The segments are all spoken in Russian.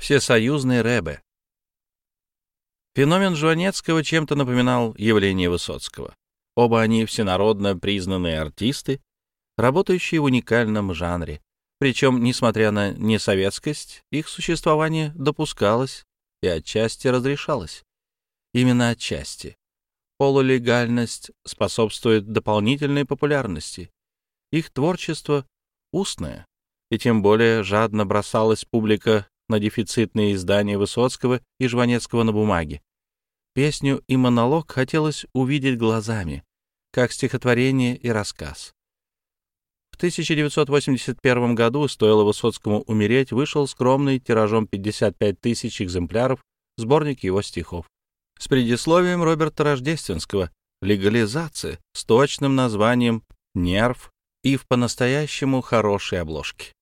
Всесоюзный Рэбе. Феномен Жванецкого чем-то напоминал явление Высоцкого. Оба они всенародно признанные артисты, работающие в уникальном жанре. Причем, несмотря на несоветскость, их существование допускалось и отчасти разрешалось. Именно отчасти. Полулегальность способствует дополнительной популярности. Их творчество устное, и тем более жадно бросалась публика на дефицитные издания Высоцкого и Жванецкого на бумаге. Песню и монолог хотелось увидеть глазами, как стихотворение и рассказ. В 1981 году, стоило Высоцкому умереть, вышел скромный тиражом 55 тысяч экземпляров сборник его стихов с предисловием Роберта Рождественского «Легализация» с точным названием «Нерв» и в по-настоящему хорошей обложке.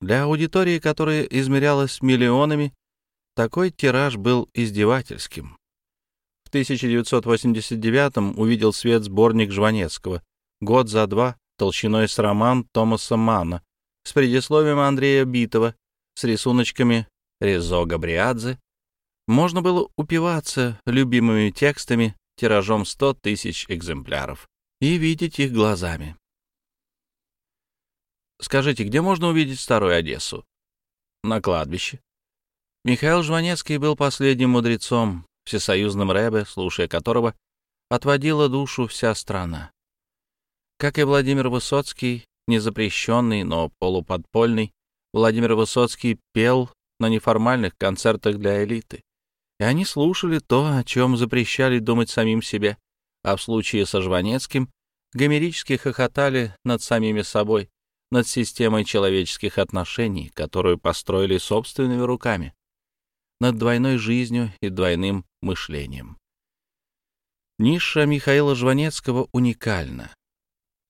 Для аудитории, которая измерялась миллионами, такой тираж был издевательским. В 1989 увидел свет сборник Жванецкого «Год за два» толщиной с роман Томаса Манна с предисловием Андрея Битова, с рисуночками Резо Габриадзе. Можно было упиваться любимыми текстами тиражом 100 тысяч экземпляров и видеть их глазами. Скажите, где можно увидеть старую Одессу? На кладбище. Михаил Жванецкий был последним мудрецом, всесоюзным рэбе, слушая которого отводила душу вся страна. Как и Владимир Высоцкий, незапрещенный, но полуподпольный, Владимир Высоцкий пел на неформальных концертах для элиты. И они слушали то, о чем запрещали думать самим себе, а в случае со Жванецким гомерически хохотали над самими собой, над системой человеческих отношений, которую построили собственными руками, над двойной жизнью и двойным мышлением. Ниша Михаила Жванецкого уникальна.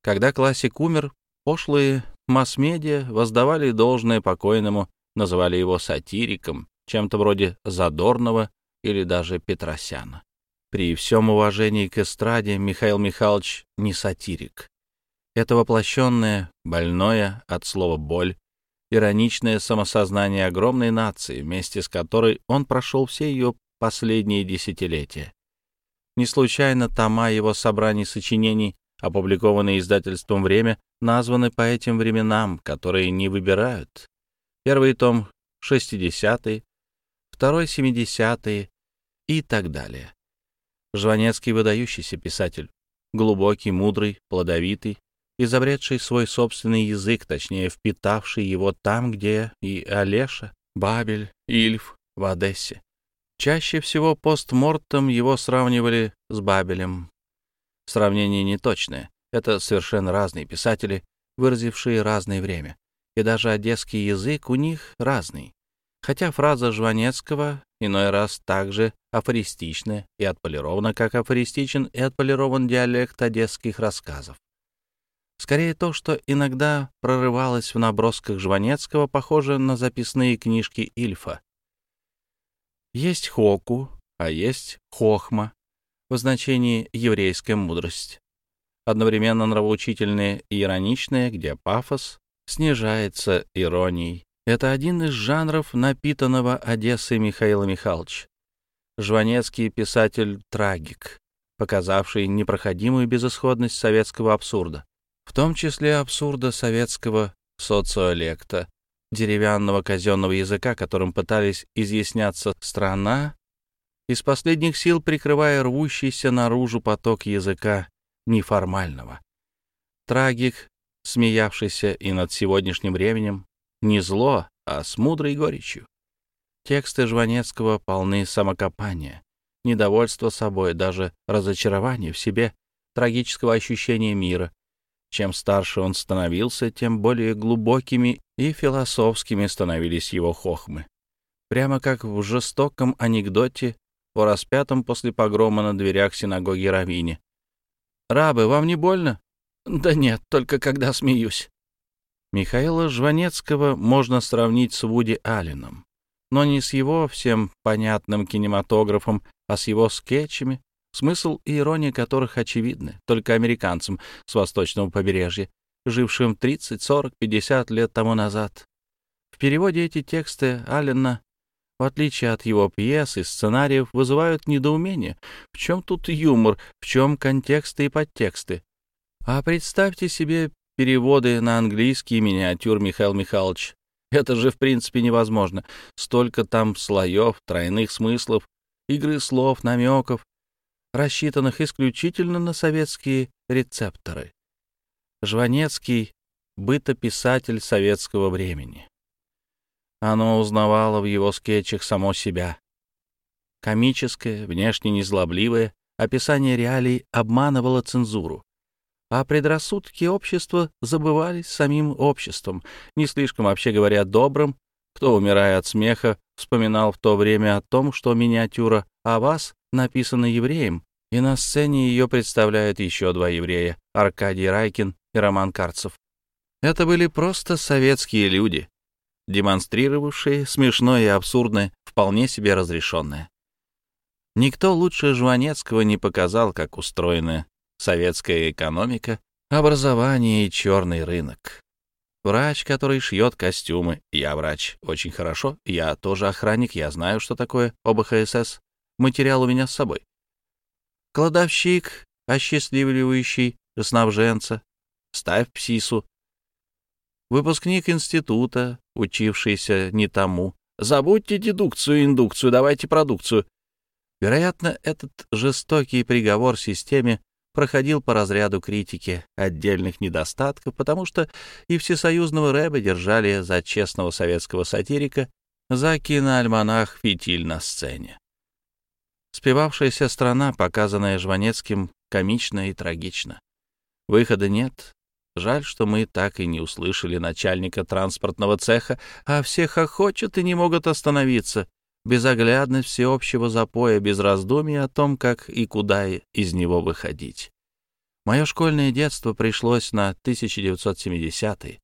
Когда классик умер, пошлые масс-медиа воздавали должное покойному, называли его сатириком, чем-то вроде Задорнова или даже Петросяна. При всем уважении к эстраде Михаил Михайлович не сатирик. Это воплощенное, больное от слова «боль», ироничное самосознание огромной нации, вместе с которой он прошел все ее последние десятилетия. Не случайно тома его собраний сочинений, опубликованные издательством «Время», названы по этим временам, которые не выбирают. Первый том — 60-е, второй — 70-е и так далее. Жванецкий — выдающийся писатель, глубокий, мудрый, плодовитый, изобретший свой собственный язык, точнее, впитавший его там, где и Олеша, Бабель, Ильф в Одессе. Чаще всего постмортом его сравнивали с Бабелем. Сравнение неточное. Это совершенно разные писатели, выразившие разное время. И даже одесский язык у них разный. Хотя фраза Жванецкого иной раз также афористичная и отполирована, как афористичен и отполирован диалект одесских рассказов. Скорее то, что иногда прорывалось в набросках Жванецкого, похоже на записные книжки Ильфа. Есть хоку, а есть хохма в значении еврейская мудрость. Одновременно нравоучительное и ироничное, где пафос снижается иронией. Это один из жанров напитанного Одессы Михаила Михайловича. Жванецкий писатель-трагик, показавший непроходимую безысходность советского абсурда в том числе абсурда советского социолекта, деревянного казенного языка, которым пытались изъясняться страна, из последних сил прикрывая рвущийся наружу поток языка неформального. Трагик, смеявшийся и над сегодняшним временем, не зло, а с мудрой горечью. Тексты Жванецкого полны самокопания, недовольства собой, даже разочарования в себе, трагического ощущения мира, чем старше он становился, тем более глубокими и философскими становились его хохмы. Прямо как в жестоком анекдоте о распятом после погрома на дверях синагоги Равине. «Рабы, вам не больно?» «Да нет, только когда смеюсь». Михаила Жванецкого можно сравнить с Вуди Алленом, но не с его всем понятным кинематографом, а с его скетчами, смысл и ирония которых очевидны только американцам с восточного побережья, жившим 30, 40, 50 лет тому назад. В переводе эти тексты Аллена в отличие от его пьес и сценариев, вызывают недоумение. В чем тут юмор, в чем контексты и подтексты? А представьте себе переводы на английский миниатюр Михаил Михайлович. Это же, в принципе, невозможно. Столько там слоев, тройных смыслов, игры слов, намеков, рассчитанных исключительно на советские рецепторы. Жванецкий — бытописатель советского времени. Оно узнавало в его скетчах само себя. Комическое, внешне незлобливое, описание реалий обманывало цензуру. А предрассудки общества забывались самим обществом, не слишком, вообще говоря, добрым, кто, умирая от смеха, вспоминал в то время о том, что миниатюра о вас написана евреем, и на сцене ее представляют еще два еврея — Аркадий Райкин и Роман Карцев. Это были просто советские люди, демонстрировавшие смешное и абсурдное, вполне себе разрешенное. Никто лучше Жванецкого не показал, как устроена советская экономика, образование и черный рынок. Врач, который шьет костюмы. Я врач. Очень хорошо. Я тоже охранник. Я знаю, что такое ОБХСС. Материал у меня с собой. Кладовщик, осчастливливающий снабженца. Ставь псису. Выпускник института, учившийся не тому. Забудьте дедукцию индукцию, давайте продукцию. Вероятно, этот жестокий приговор системе проходил по разряду критики отдельных недостатков, потому что и всесоюзного рэба держали за честного советского сатирика, за киноальманах «Фитиль на сцене». Спевавшаяся страна, показанная Жванецким, комична и трагична. Выхода нет. Жаль, что мы так и не услышали начальника транспортного цеха, а все хохочут и не могут остановиться. Безоглядность всеобщего запоя, без раздумий о том, как и куда из него выходить. Мое школьное детство пришлось на 1970-е.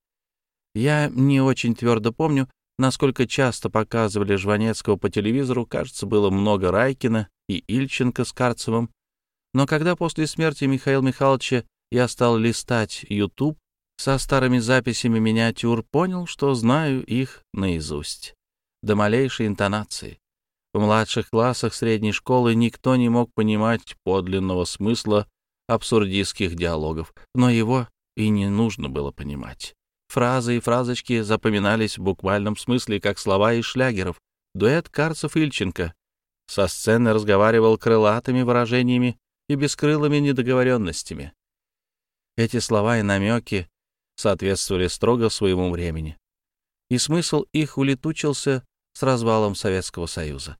Я не очень твердо помню, насколько часто показывали Жванецкого по телевизору, кажется, было много Райкина и Ильченко с Карцевым. Но когда после смерти Михаила Михайловича я стал листать YouTube со старыми записями миниатюр, понял, что знаю их наизусть до малейшей интонации. В младших классах средней школы никто не мог понимать подлинного смысла абсурдистских диалогов, но его и не нужно было понимать. Фразы и фразочки запоминались в буквальном смысле, как слова из шлягеров. Дуэт Карцев-Ильченко. Со сцены разговаривал крылатыми выражениями и бескрылыми недоговоренностями. Эти слова и намеки соответствовали строго своему времени. И смысл их улетучился с развалом Советского Союза.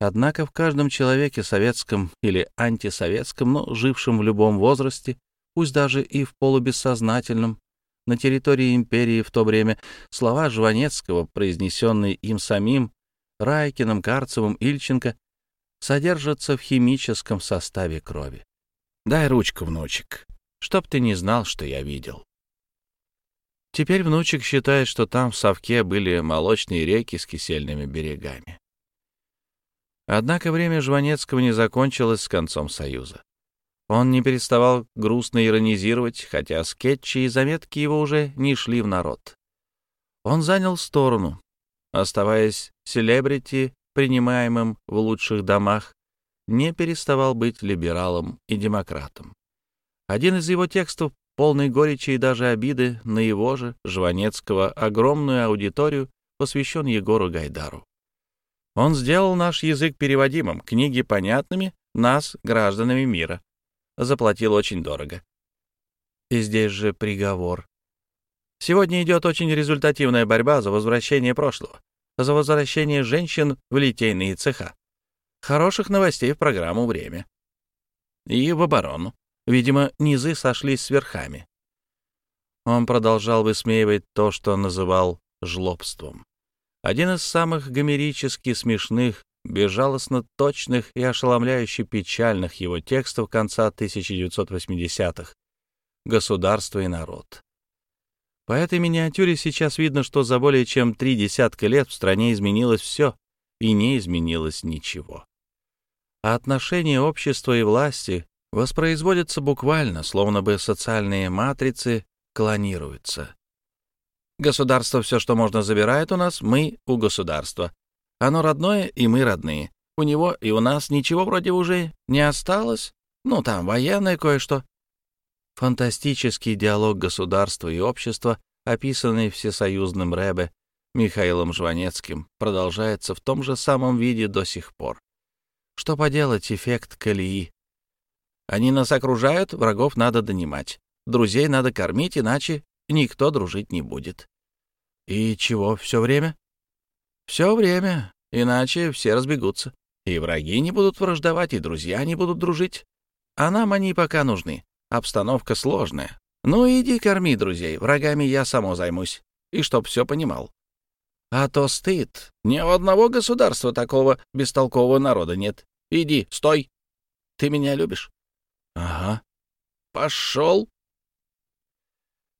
Однако в каждом человеке, советском или антисоветском, но жившем в любом возрасте, пусть даже и в полубессознательном, на территории империи в то время, слова Жванецкого, произнесенные им самим, Райкиным, Карцевым, Ильченко, содержатся в химическом составе крови. Дай ручку, внучек, чтоб ты не знал, что я видел. Теперь внучек считает, что там в совке были молочные реки с кисельными берегами. Однако время Жванецкого не закончилось с концом Союза. Он не переставал грустно иронизировать, хотя скетчи и заметки его уже не шли в народ. Он занял сторону, оставаясь селебрити, принимаемым в лучших домах, не переставал быть либералом и демократом. Один из его текстов полный горечи и даже обиды на его же, Жванецкого, огромную аудиторию, посвящен Егору Гайдару. Он сделал наш язык переводимым, книги понятными, нас, гражданами мира. Заплатил очень дорого. И здесь же приговор. Сегодня идет очень результативная борьба за возвращение прошлого, за возвращение женщин в литейные цеха. Хороших новостей в программу «Время». И в оборону. Видимо, низы сошлись с верхами. Он продолжал высмеивать то, что называл жлобством. Один из самых гомерически смешных, безжалостно точных и ошеломляюще печальных его текстов конца 1980-х «Государство и народ». По этой миниатюре сейчас видно, что за более чем три десятка лет в стране изменилось все, и не изменилось ничего. А отношения общества и власти воспроизводятся буквально, словно бы социальные матрицы клонируются. Государство все, что можно, забирает у нас, мы у государства. Оно родное, и мы родные. У него и у нас ничего вроде уже не осталось. Ну, там военное кое-что. Фантастический диалог государства и общества, описанный всесоюзным Рэбе Михаилом Жванецким, продолжается в том же самом виде до сих пор. Что поделать, эффект колеи. Они нас окружают, врагов надо донимать. Друзей надо кормить, иначе никто дружить не будет. И чего все время? Все время, иначе все разбегутся. И враги не будут враждовать, и друзья не будут дружить. А нам они пока нужны. Обстановка сложная. Ну, иди корми друзей, врагами я само займусь. И чтоб все понимал. А то стыд. Ни у одного государства такого бестолкового народа нет. Иди, стой. Ты меня любишь? Ага. Пошел.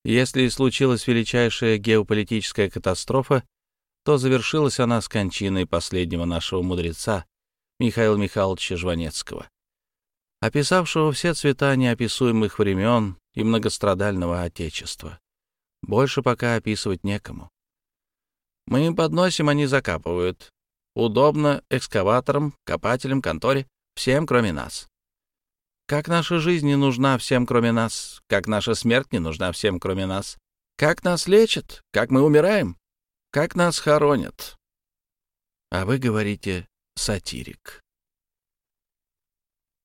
Если случилась величайшая геополитическая катастрофа, то завершилась она с кончиной последнего нашего мудреца, Михаила Михайловича Жванецкого описавшего все цвета неописуемых времен и многострадального Отечества. Больше пока описывать некому. Мы им подносим, они закапывают. Удобно экскаваторам, копателям, конторе, всем, кроме нас. Как наша жизнь не нужна всем, кроме нас, как наша смерть не нужна всем, кроме нас, как нас лечат, как мы умираем, как нас хоронят. А вы говорите «сатирик».